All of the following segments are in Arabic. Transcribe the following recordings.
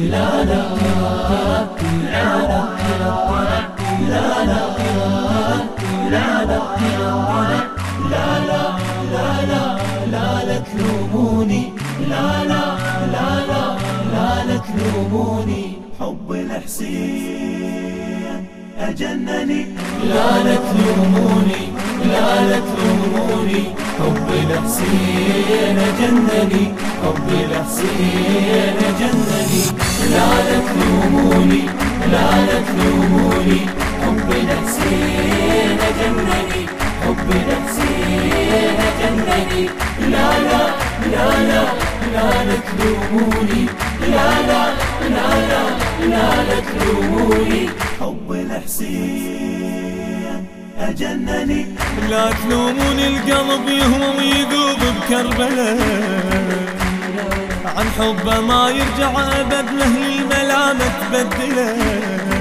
لا لا لا لا لا لا لا لا لا لا لا لا لا لا تلوموني لا لا لا لا لا لا تلوموني حب الحسين أجنني لا لا تلوموني لا لا تلوموني حب الحسين أجنني حب الحسين أجنني تلوموني حب الحسين أجنني حب الحسين أجنني لا لا لا لا لا لا تلوموني لا لا لا لا لا لا تلوموني حب الحسين أجنني. لا تلومون القلب يهوى ويذوب بكربلاء عن حبه ما يرجع أبد له الملامة تبدله.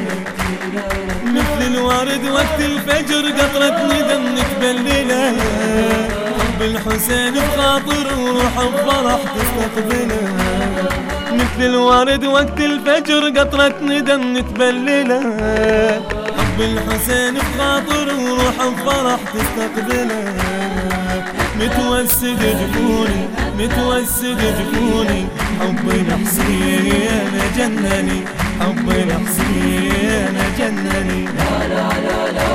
مثل الورد وقت الفجر قطرة ندم نتبلله حب الحسين بخاطر وروح بفرح تستقبله مثل الورد وقت الفجر قطرة ندم نتبلله حب الحسين بخاطر وروح بفرح تستقبله متوسد جفوني متوسد جفوني. حب الحسين جنني. حب الحسين جنني. لا لا لا لا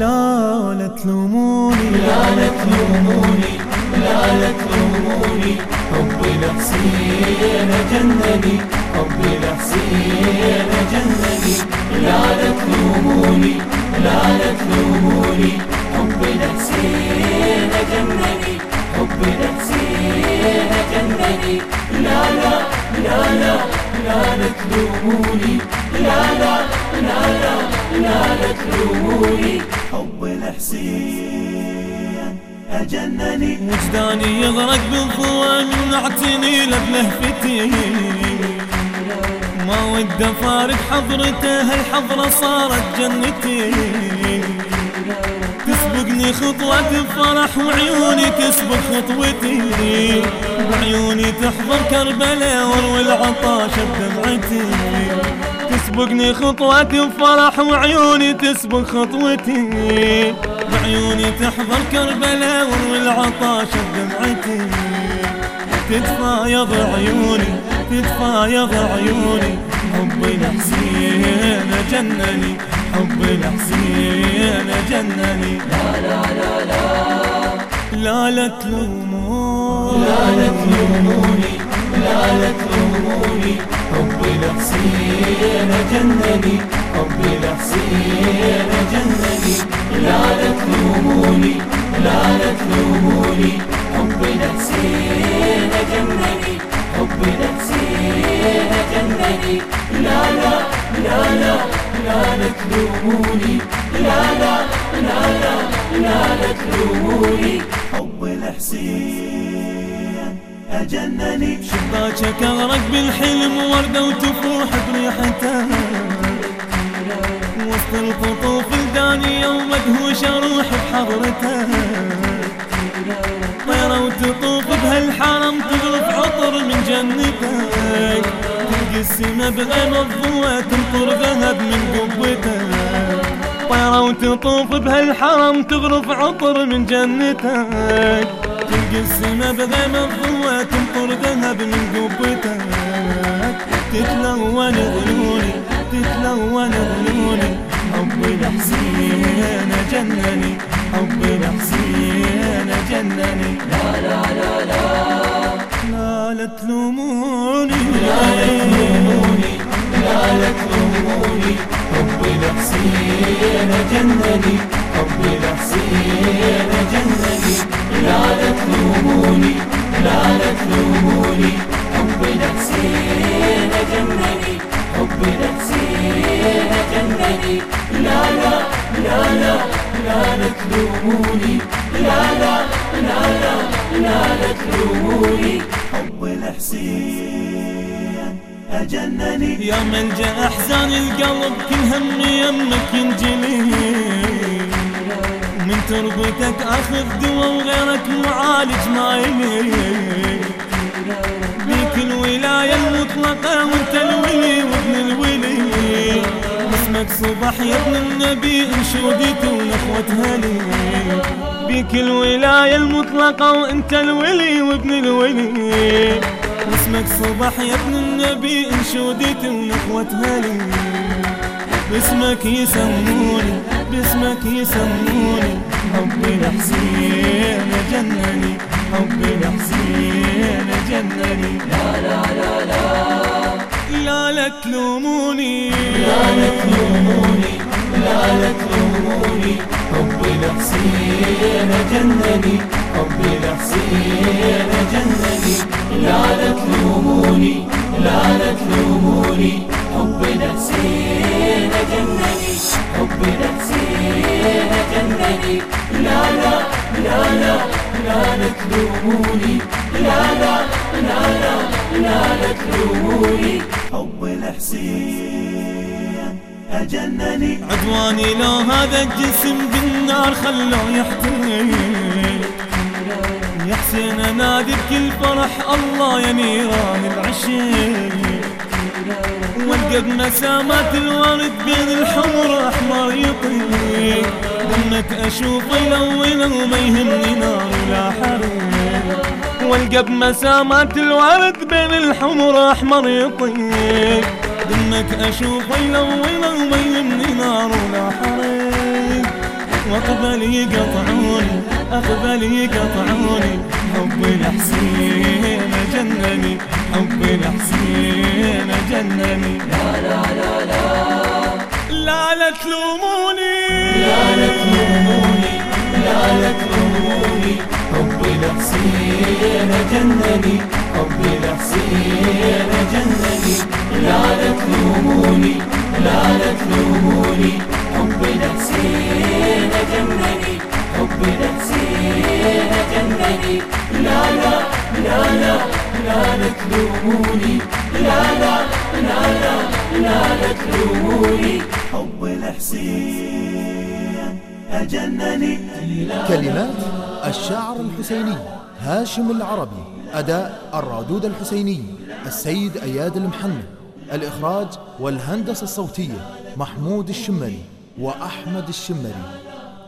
لا لا تلوموني لا لا تلوموني لا لا تلوموني حب الحسين جنني. حب الحسين جنني. لا لا تلوموني لا لا تلوموني حب الحسين جنني. حب الحسين لا لا لا تلوموني لا لا لا لا لا لا تلوموني حب الحسين أجنني. وجداني يغرق بالضوء نعتني له ما ود أفارق حضرته هالحضرة صارت جنتي. تسبقني خطوة بفرح وعيوني تسبق خطوتي. تحضر كربلاء واروي العطاش بدمعتي. تسبقني خطوة بفرح وعيوني تسبق خطوتي. وعيوني تحضر كربلاء واروي العطاش بدمعتي. تتفايض عيوني تتفايض عيوني. حب الحسين جنني حب الحسين جنني. لا لا لا لا لا لا تلوموني لا لا تلوموني، ربي لا حسين جنني ربي لا حسين جنني نالت همومي نالت همومي ربي لا حسين جنني ربي لا حسين جنني لا لا لا لا لا تلوموني أجنني. شباكك أغرق بالحلم وردة وتفوح بريحتها وسط القطوف الدانية ومدهوش أروح بحضرتها طيرة وتطوف بهالحرم تغرف عطر من جنتك تلقي السما بغيم الضوء تمطر ذهب من قبتك طيرة وتطوف بهالحرم تغرف عطر من جنتك السما بغيم الضوء تمطر ذهب من قبتك تتلون غيوني تتلون غيوني حب الحسين جنني حب الحسين جنني. لا لا لا لا لا لا تلوموني لا لا تلوموني لا لا تلوموني حب الحسين جنني حب الحسين جنني. لا لا تلوموني لا لا تلوموني حبي نفسين جنني حبي نفسين جنني لا لا لا لا لا لا تلوموني لا لا لا لا لا لا تلوموني حبي الحسين أجنني يا من جاء أحزان القلب كل همي يمك ينجلي من تربتك أخذ دوا وغيرك معالج ما يلي بيك الولاية المطلقة وانت الولي وابن الولي. اسمك صبح يا ابن النبي انشودت ونخوتها لي بيك الولاية المطلقة وانت الولي وابن الولي. اسمك صبح يا ابن النبي انشودت ونخوتها لي باسمك يسموني باسمك يسموني. حبي الحسين جنني. حبي الحسين جنني. لا لا لا. لا لا لا تلوموني لا لا تلوموني لا لا تلوموني حبي الحسين جنني. حبي الحسين جنني. لا لا تلوموني لا لا تلوموني حبي الحسين جنني حبي الحسين جنني لا لا لا لا لا لا تلوموني لا لا لا لا لا لا تلوموني حب الحسين أجنني عدواني لو هذا الجسم بالنار خلوه يحترق حسين انادي بكل فرح الله يا نيران العشيق والقد مسامات الورد بين الحمر أحمر يطيق دمك أشوف يلون وما يهمني نار ولا حريق والقب مسامات الورد بين الحمر أحمر يطيق دمك أشوف يلون وما يهمني نار ولا حريق واقبل يقطعوني اقبل يقطعوني حب الحسين جنني حب الحسين جنني. لا لا لا لا لا لا تلوموني. لا لا تلوموني. أجنني كلمات الشاعر الحسيني هاشم العربي أداء الرادود الحسيني السيد أياد المحنى الإخراج والهندسة الصوتية محمود الشمري وأحمد الشمري.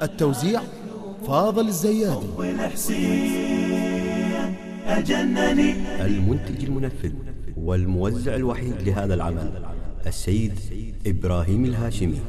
التوزيع فاضل الزيادي. أجنني المنتج المنفذ والموزع الوحيد لهذا العمل السيد إبراهيم الهاشمي.